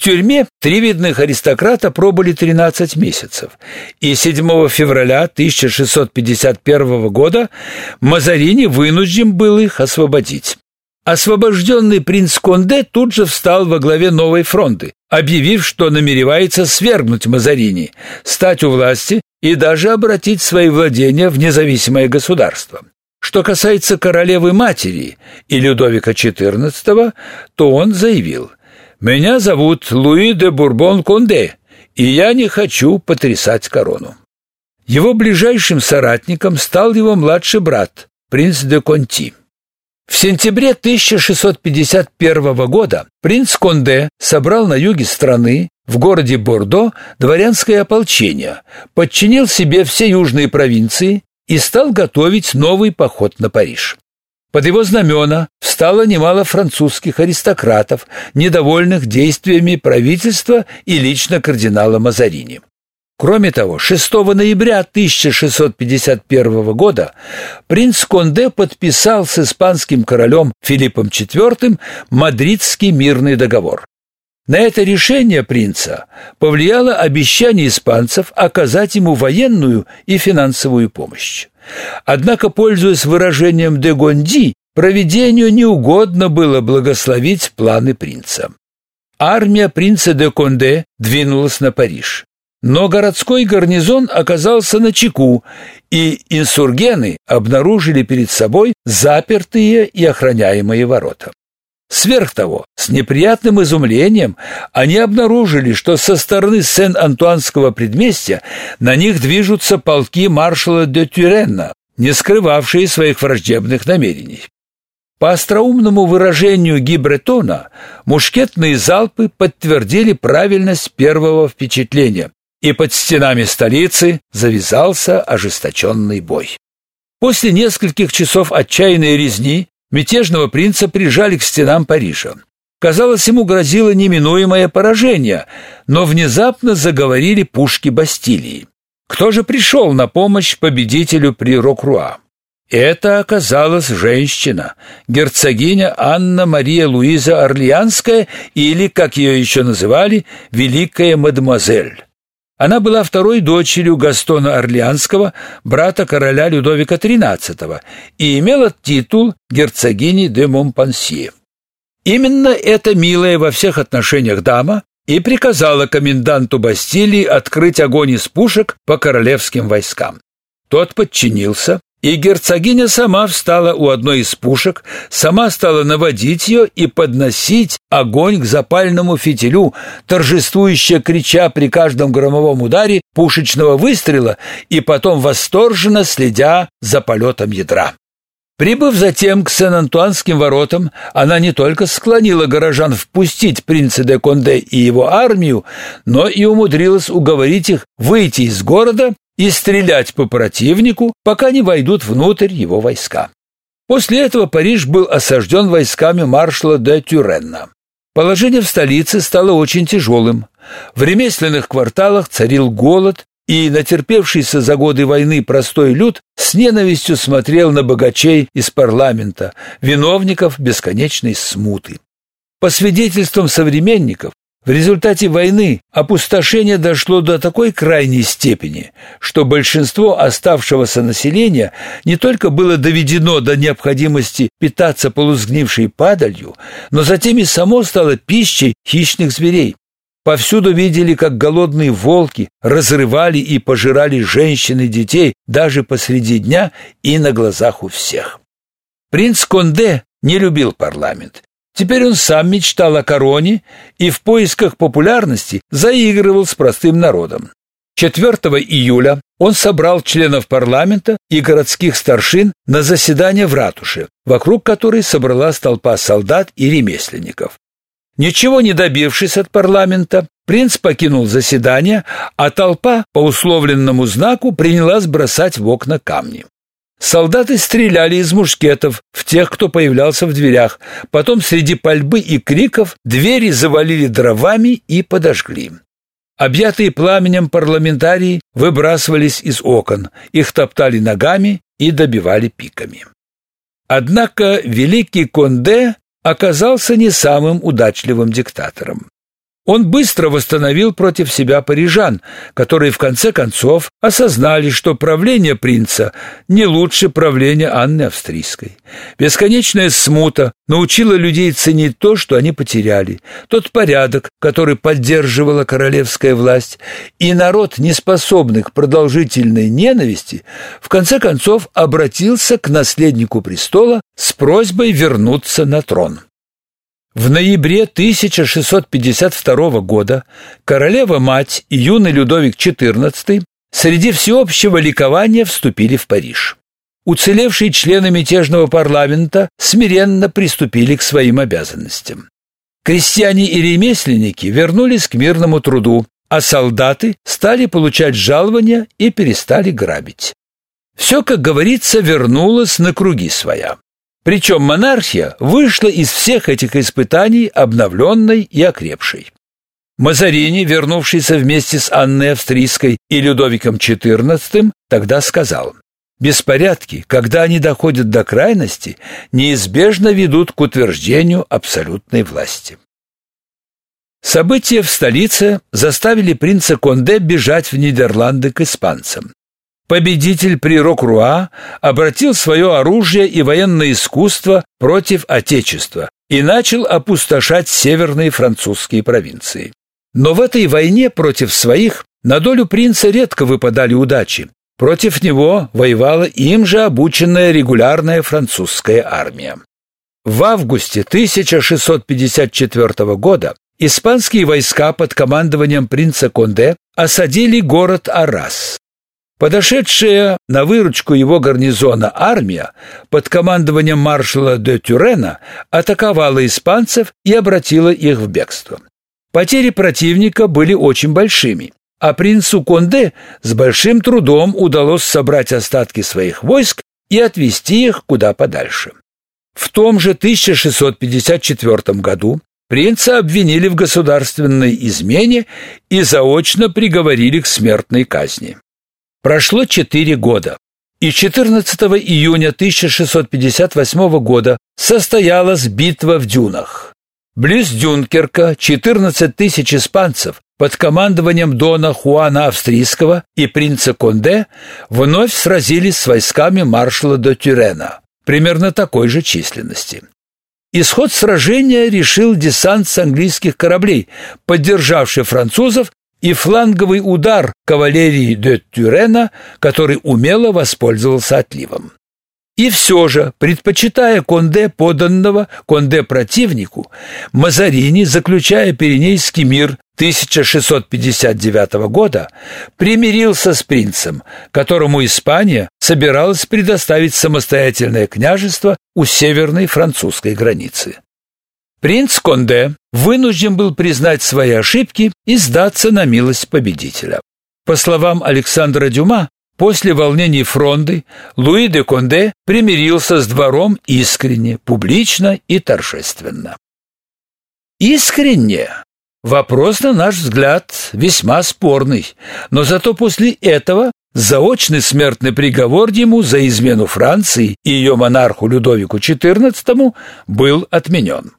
тюрьме три видных аристократа пробыли 13 месяцев, и 7 февраля 1651 года Мазарини вынужден был их освободить. Освобожденный принц Конде тут же встал во главе новой фронты, объявив, что намеревается свергнуть Мазарини, стать у власти и даже обратить свои владения в независимое государство. Что касается королевы-матери и Людовика XIV, то он заявил «Меня зовут Луи де Бурбон-Конде, и я не хочу потрясать корону». Его ближайшим соратником стал его младший брат, принц де Конти. В сентябре 1651 года принц Конде собрал на юге страны, в городе Бордо, дворянское ополчение, подчинил себе все южные провинции и стал готовить новый поход на Париж. Под его знамена встало немало французских аристократов, недовольных действиями правительства и лично кардинала Мазарини. Кроме того, 6 ноября 1651 года принц Конде подписал с испанским королем Филиппом IV Мадридский мирный договор. На это решение принца повлияло обещание испанцев оказать ему военную и финансовую помощь. Однако, пользуясь выражением де Гонди, провидению не угодно было благословить планы принца. Армия принца де Конде двинулась на Париж. Но городской гарнизон оказался на чеку, и инсургены обнаружили перед собой запертые и охраняемые ворота. Сверх того, с неприятным изумлением они обнаружили, что со стороны Сен-Антуанского предместья на них движутся полки маршала де Тюренна, не скрывавшие своих враждебных намерений. По остроумному выражению Гибретона, мушкетные залпы подтвердили правильность первого впечатления, и под стенами столицы завязался ожесточенный бой. После нескольких часов отчаянной резни мятежного принца прижали к стенам Парижа. Казалось, ему грозило неминуемое поражение, но внезапно заговорили пушки Бастилии. Кто же пришел на помощь победителю при Рокруа? Это оказалась женщина, герцогиня Анна Мария Луиза Орлеанская или, как ее еще называли, великая мадемуазель. Она была второй дочерью Гастона Орлеанского, брата короля Людовика XIII, и имела титул герцогини де Монпансье. Именно эта милая во всех отношениях дама и приказала коменданту Бастилии открыть огонь из пушек по королевским войскам. Тот подчинился, и герцогиня сама встала у одной из пушек, сама стала наводить ее и подносить огонь к запальному фитилю, торжествующе крича при каждом громовом ударе пушечного выстрела и потом восторженно следя за полетом ядра. Прибыв затем к Сен-Антуанским воротам, она не только склонила горожан впустить принца де Конде и его армию, но и умудрилась уговорить их выйти из города и стрелять по противнику, пока не войдут внутрь его войска. После этого Париж был осажден войсками маршала де Тюренна. Положение в столице стало очень тяжелым. В ремесленных кварталах царил голод, и натерпевшийся за годы войны простой люд с ненавистью смотрел на богачей из парламента, виновников бесконечной смуты. По свидетельствам современников, в результате войны опустошение дошло до такой крайней степени, что большинство оставшегося населения не только было доведено до необходимости питаться полусгнившей падалью, но затем и само стало пищей хищных зверей. Повсюду видели, как голодные волки разрывали и пожирали женщин и детей даже посреди дня и на глазах у всех. Принц Конде не любил парламент Теперь он сам мечтал о короне и в поисках популярности заигрывал с простым народом. 4 июля он собрал членов парламента и городских старшин на заседание в ратуше, вокруг которой собралась толпа солдат и ремесленников. Ничего не добившись от парламента, принц покинул заседание, а толпа по условленному знаку принялась бросать в окна камни. Солдаты стреляли из мушкетов в тех, кто появлялся в дверях. Потом среди пальбы и криков двери завалили дровами и подожгли. Объятые пламенем парламентарии выбрасывались из окон, их топтали ногами и добивали пиками. Однако великий Конде оказался не самым удачливым диктатором. Он быстро восстановил против себя парижан, которые в конце концов осознали, что правление принца не лучше правления Анны Австрийской. Бесконечная смута научила людей ценить то, что они потеряли, тот порядок, который поддерживала королевская власть, и народ, неспособный к продолжительной ненависти, в конце концов обратился к наследнику престола с просьбой вернуться на трон. В ноябре 1652 года королева-мать и юный Людовик XIV среди всеобщего ликования вступили в Париж. Уцелевшие члены мятежного парламента смиренно приступили к своим обязанностям. Крестьяне и ремесленники вернулись к мирному труду, а солдаты стали получать жалования и перестали грабить. Все, как говорится, вернулось на круги своя. Причем монархия вышла из всех этих испытаний обновленной и окрепшей. Мазарини, вернувшийся вместе с Анной Австрийской и Людовиком XIV, тогда сказал: Беспорядки, когда они доходят до крайности, неизбежно ведут к утверждению абсолютной власти. События в столице заставили принца Конде бежать в Нидерланды к испанцам победитель при Рокруа обратил свое оружие и военное искусство против отечества и начал опустошать северные французские провинции. Но в этой войне против своих на долю принца редко выпадали удачи. Против него воевала им же обученная регулярная французская армия. В августе 1654 года испанские войска под командованием принца Конде осадили город Арас. Подошедшая на выручку его гарнизона армия под командованием маршала де Тюрена атаковала испанцев и обратила их в бегство. Потери противника были очень большими, а принцу Конде с большим трудом удалось собрать остатки своих войск и отвести их куда подальше. В том же 1654 году принца обвинили в государственной измене и заочно приговорили к смертной казни. Прошло четыре года, и 14 июня 1658 года состоялась битва в дюнах. Близ Дюнкерка 14 тысяч испанцев под командованием дона Хуана Австрийского и принца Конде вновь сразились с войсками маршала де Тюрена, примерно такой же численности. Исход сражения решил десант с английских кораблей, поддержавший французов и фланговый удар кавалерии де Тюрена, который умело воспользовался отливом. И все же, предпочитая Конде поданного Конде противнику, Мазарини, заключая Пиренейский мир 1659 года, примирился с принцем, которому Испания собиралась предоставить самостоятельное княжество у северной французской границы. Принц Конде вынужден был признать свои ошибки и сдаться на милость победителя. По словам Александра Дюма, после волнений фронды Луи де Конде примирился с двором искренне, публично и торжественно. Искренне Вопрос, на наш взгляд, весьма спорный, но зато после этого заочный смертный приговор ему за измену Франции и ее монарху Людовику XIV был отменен.